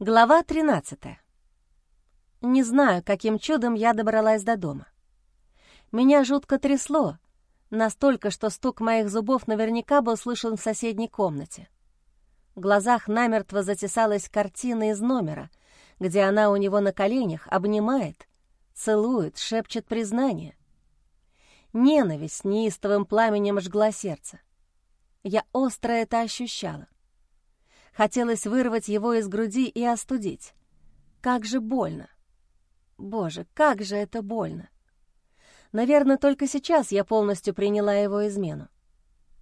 Глава 13. Не знаю, каким чудом я добралась до дома. Меня жутко трясло, настолько, что стук моих зубов наверняка был слышен в соседней комнате. В глазах намертво затесалась картина из номера, где она у него на коленях обнимает, целует, шепчет признание. Ненависть неистовым пламенем жгла сердце. Я остро это ощущала. Хотелось вырвать его из груди и остудить. Как же больно! Боже, как же это больно! Наверное, только сейчас я полностью приняла его измену.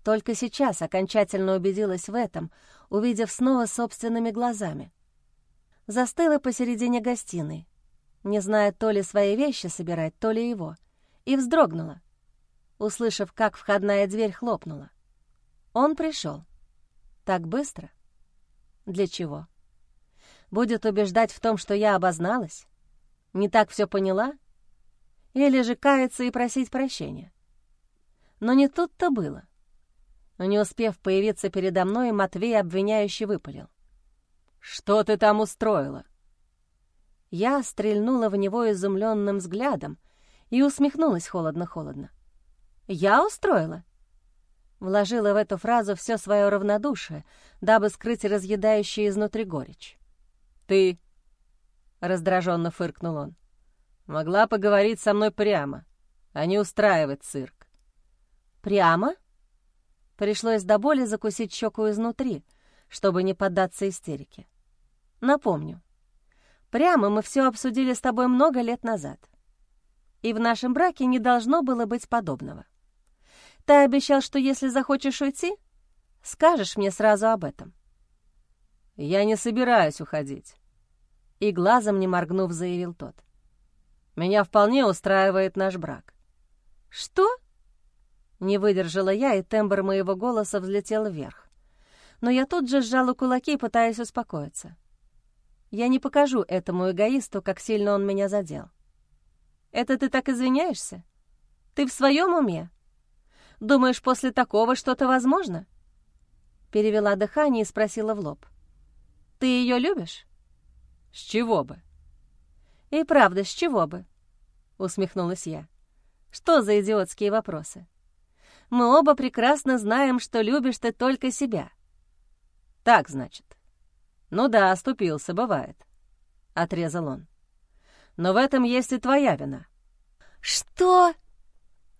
Только сейчас окончательно убедилась в этом, увидев снова собственными глазами. Застыла посередине гостиной, не зная то ли свои вещи собирать, то ли его, и вздрогнула, услышав, как входная дверь хлопнула. Он пришел. Так быстро. Для чего? Будет убеждать в том, что я обозналась? Не так все поняла? Или же каяться и просить прощения? Но не тут-то было. Не успев появиться передо мной, Матвей обвиняюще выпалил. «Что ты там устроила?» Я стрельнула в него изумленным взглядом и усмехнулась холодно-холодно. «Я устроила?» Вложила в эту фразу все свое равнодушие, дабы скрыть разъедающую изнутри горечь. «Ты...» — раздраженно фыркнул он. «Могла поговорить со мной прямо, а не устраивать цирк». «Прямо?» Пришлось до боли закусить щеку изнутри, чтобы не поддаться истерике. «Напомню, прямо мы все обсудили с тобой много лет назад, и в нашем браке не должно было быть подобного». Ты обещал, что если захочешь уйти, скажешь мне сразу об этом». «Я не собираюсь уходить», — и глазом не моргнув, заявил тот. «Меня вполне устраивает наш брак». «Что?» Не выдержала я, и тембр моего голоса взлетел вверх. Но я тут же сжала кулаки, пытаясь успокоиться. Я не покажу этому эгоисту, как сильно он меня задел. «Это ты так извиняешься? Ты в своем уме?» Думаешь, после такого что-то возможно?» Перевела дыхание и спросила в лоб. «Ты ее любишь?» «С чего бы?» «И правда, с чего бы?» Усмехнулась я. «Что за идиотские вопросы? Мы оба прекрасно знаем, что любишь ты только себя». «Так, значит?» «Ну да, оступился, бывает», — отрезал он. «Но в этом есть и твоя вина». «Что?»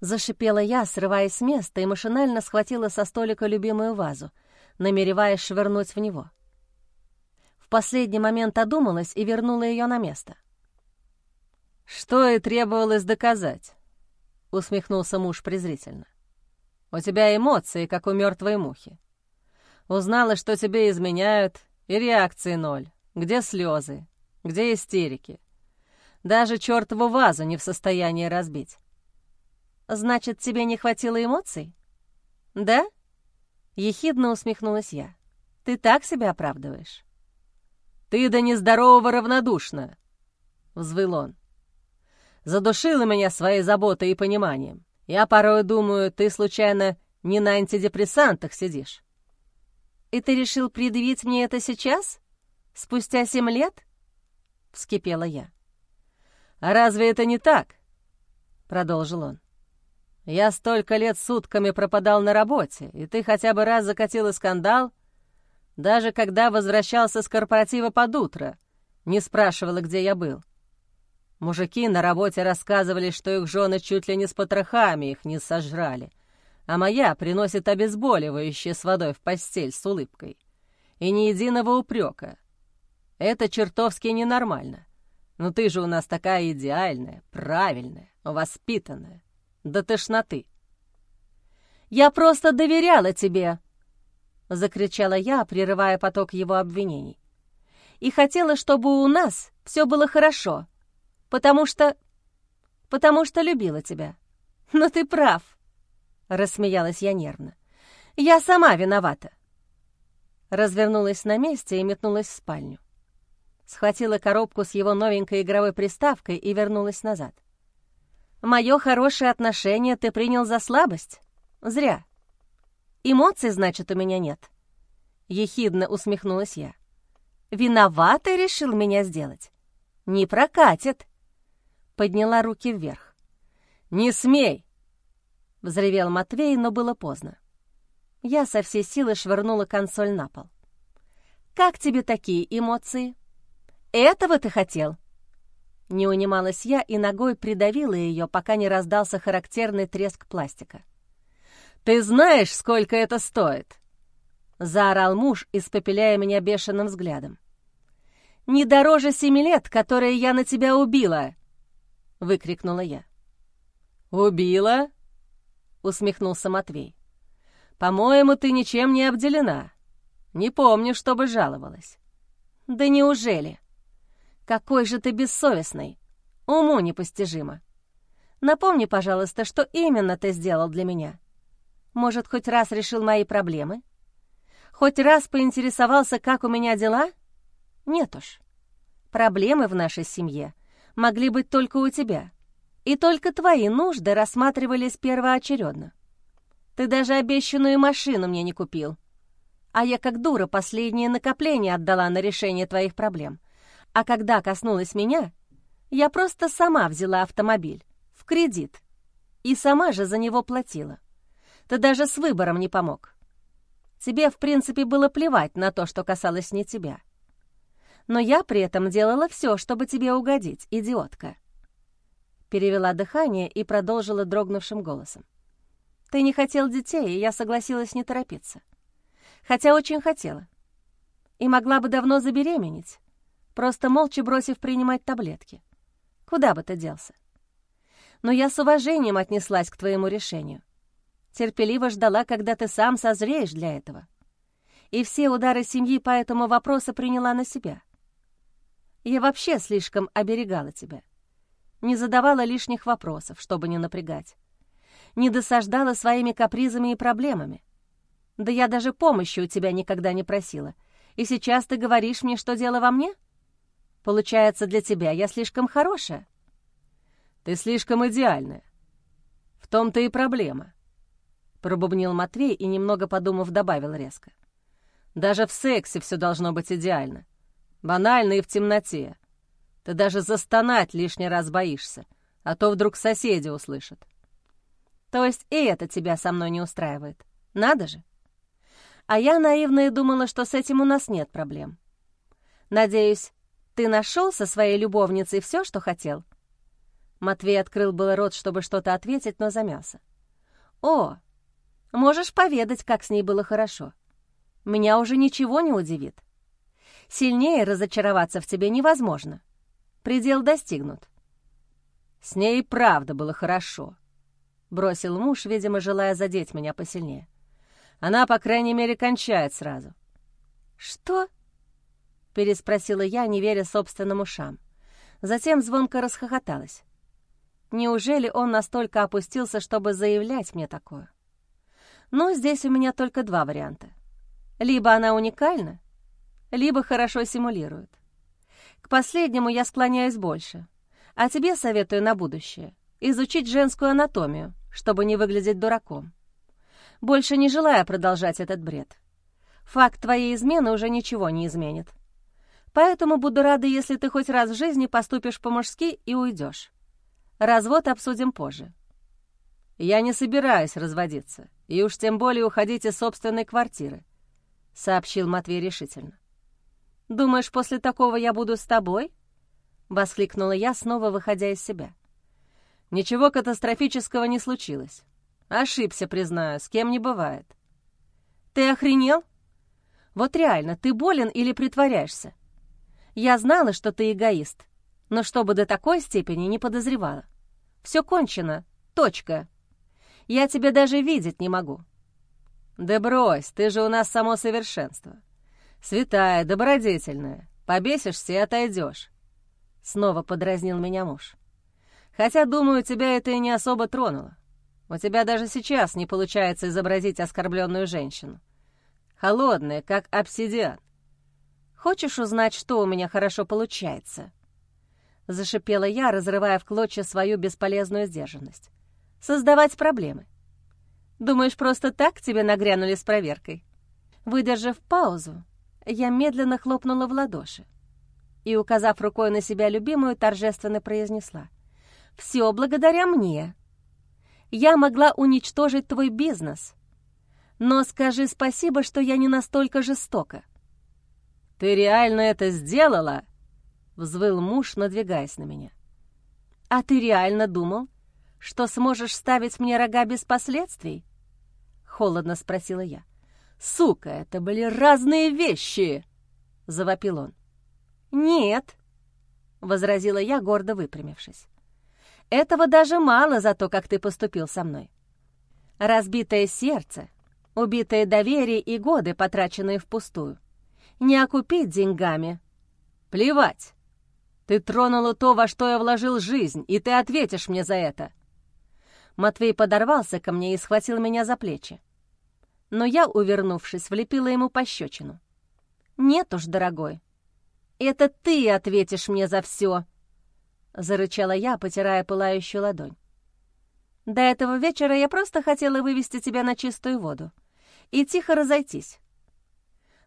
Зашипела я, срываясь с места, и машинально схватила со столика любимую вазу, намереваясь швырнуть в него. В последний момент одумалась и вернула ее на место. «Что и требовалось доказать», — усмехнулся муж презрительно. «У тебя эмоции, как у мертвой мухи. Узнала, что тебе изменяют, и реакции ноль. Где слезы? Где истерики? Даже чертову вазу не в состоянии разбить. «Значит, тебе не хватило эмоций?» «Да?» — ехидно усмехнулась я. «Ты так себя оправдываешь?» «Ты до нездорового равнодушна!» — взвыл он. «Задушила меня своей заботой и пониманием. Я порой думаю, ты случайно не на антидепрессантах сидишь». «И ты решил предъявить мне это сейчас? Спустя семь лет?» — вскипела я. «А разве это не так?» — продолжил он. Я столько лет сутками пропадал на работе, и ты хотя бы раз закатила скандал? Даже когда возвращался с корпоратива под утро, не спрашивала, где я был. Мужики на работе рассказывали, что их жены чуть ли не с потрохами их не сожрали, а моя приносит обезболивающее с водой в постель с улыбкой. И ни единого упрека. Это чертовски ненормально. Но ты же у нас такая идеальная, правильная, воспитанная до тошноты. «Я просто доверяла тебе!» — закричала я, прерывая поток его обвинений. «И хотела, чтобы у нас все было хорошо, потому что... потому что любила тебя. Но ты прав!» — рассмеялась я нервно. «Я сама виновата!» Развернулась на месте и метнулась в спальню. Схватила коробку с его новенькой игровой приставкой и вернулась назад. Мое хорошее отношение ты принял за слабость? Зря. Эмоций, значит, у меня нет. Ехидно усмехнулась я. Виноватый решил меня сделать. Не прокатит. Подняла руки вверх. «Не смей!» — взревел Матвей, но было поздно. Я со всей силы швырнула консоль на пол. «Как тебе такие эмоции? Этого ты хотел?» Не унималась я и ногой придавила ее, пока не раздался характерный треск пластика. «Ты знаешь, сколько это стоит?» — заорал муж, испепеляя меня бешеным взглядом. «Не дороже семи лет, которые я на тебя убила!» — выкрикнула я. «Убила?» — усмехнулся Матвей. «По-моему, ты ничем не обделена. Не помню, чтобы жаловалась». «Да неужели? Какой же ты бессовестный! Уму непостижимо. Напомни, пожалуйста, что именно ты сделал для меня. Может, хоть раз решил мои проблемы?» Хоть раз поинтересовался, как у меня дела? Нет уж. Проблемы в нашей семье могли быть только у тебя. И только твои нужды рассматривались первоочередно. Ты даже обещанную машину мне не купил. А я как дура последние накопления отдала на решение твоих проблем. А когда коснулась меня, я просто сама взяла автомобиль в кредит и сама же за него платила. Ты даже с выбором не помог. Тебе, в принципе, было плевать на то, что касалось не тебя. Но я при этом делала все, чтобы тебе угодить, идиотка. Перевела дыхание и продолжила дрогнувшим голосом. Ты не хотел детей, и я согласилась не торопиться. Хотя очень хотела. И могла бы давно забеременеть, просто молча бросив принимать таблетки. Куда бы ты делся? Но я с уважением отнеслась к твоему решению терпеливо ждала, когда ты сам созреешь для этого. И все удары семьи по этому вопросу приняла на себя. Я вообще слишком оберегала тебя. Не задавала лишних вопросов, чтобы не напрягать. Не досаждала своими капризами и проблемами. Да я даже помощи у тебя никогда не просила. И сейчас ты говоришь мне, что дело во мне? Получается, для тебя я слишком хорошая? Ты слишком идеальная. В том-то и проблема. Пробубнил Матвей и, немного подумав, добавил резко. «Даже в сексе все должно быть идеально. Банально и в темноте. Ты даже застонать лишний раз боишься, а то вдруг соседи услышат». «То есть и это тебя со мной не устраивает? Надо же!» А я наивная думала, что с этим у нас нет проблем. Надеюсь, ты нашел со своей любовницей все, что хотел?» Матвей открыл было рот, чтобы что-то ответить, но замялся. «О, Можешь поведать, как с ней было хорошо. Меня уже ничего не удивит. Сильнее разочароваться в тебе невозможно. Предел достигнут. С ней правда было хорошо, — бросил муж, видимо, желая задеть меня посильнее. Она, по крайней мере, кончает сразу. «Что?» — переспросила я, не веря собственным ушам. Затем звонко расхохоталась. Неужели он настолько опустился, чтобы заявлять мне такое? Но здесь у меня только два варианта. Либо она уникальна, либо хорошо симулирует. К последнему я склоняюсь больше, а тебе советую на будущее изучить женскую анатомию, чтобы не выглядеть дураком. Больше не желаю продолжать этот бред. Факт твоей измены уже ничего не изменит. Поэтому буду рада, если ты хоть раз в жизни поступишь по-мужски и уйдешь. Развод обсудим позже. Я не собираюсь разводиться и уж тем более уходить из собственной квартиры», — сообщил Матвей решительно. «Думаешь, после такого я буду с тобой?» — воскликнула я, снова выходя из себя. «Ничего катастрофического не случилось. Ошибся, признаю, с кем не бывает». «Ты охренел? Вот реально, ты болен или притворяешься? Я знала, что ты эгоист, но чтобы до такой степени не подозревала. Все кончено, точка». Я тебя даже видеть не могу». «Да брось, ты же у нас само совершенство. Святая, добродетельная, побесишься и отойдешь. Снова подразнил меня муж. «Хотя, думаю, тебя это и не особо тронуло. У тебя даже сейчас не получается изобразить оскорбленную женщину. Холодная, как обсидиан. Хочешь узнать, что у меня хорошо получается?» Зашипела я, разрывая в клочья свою бесполезную сдержанность создавать проблемы. Думаешь, просто так тебе нагрянули с проверкой? Выдержав паузу, Я медленно хлопнула в ладоши и, указав рукой на себя любимую, торжественно произнесла. «Все благодаря мне. Я могла уничтожить твой бизнес. Но скажи спасибо, что я не настолько жестока». «Ты реально это сделала?» — взвыл муж, надвигаясь на меня. «А ты реально думал, что сможешь ставить мне рога без последствий?» — холодно спросила я. «Сука, это были разные вещи!» — завопил он. «Нет», — возразила я, гордо выпрямившись. «Этого даже мало за то, как ты поступил со мной. Разбитое сердце, убитое доверие и годы, потраченные впустую. Не окупить деньгами. Плевать. Ты тронула то, во что я вложил жизнь, и ты ответишь мне за это». Матвей подорвался ко мне и схватил меня за плечи. Но я, увернувшись, влепила ему пощечину. «Нет уж, дорогой, это ты ответишь мне за все!» — зарычала я, потирая пылающую ладонь. «До этого вечера я просто хотела вывести тебя на чистую воду и тихо разойтись.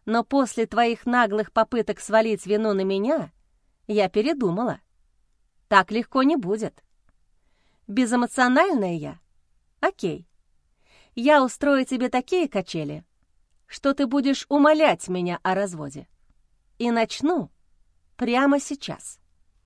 Но после твоих наглых попыток свалить вину на меня я передумала. Так легко не будет. Безэмоциональная я? Окей. Я устрою тебе такие качели, что ты будешь умолять меня о разводе. И начну прямо сейчас.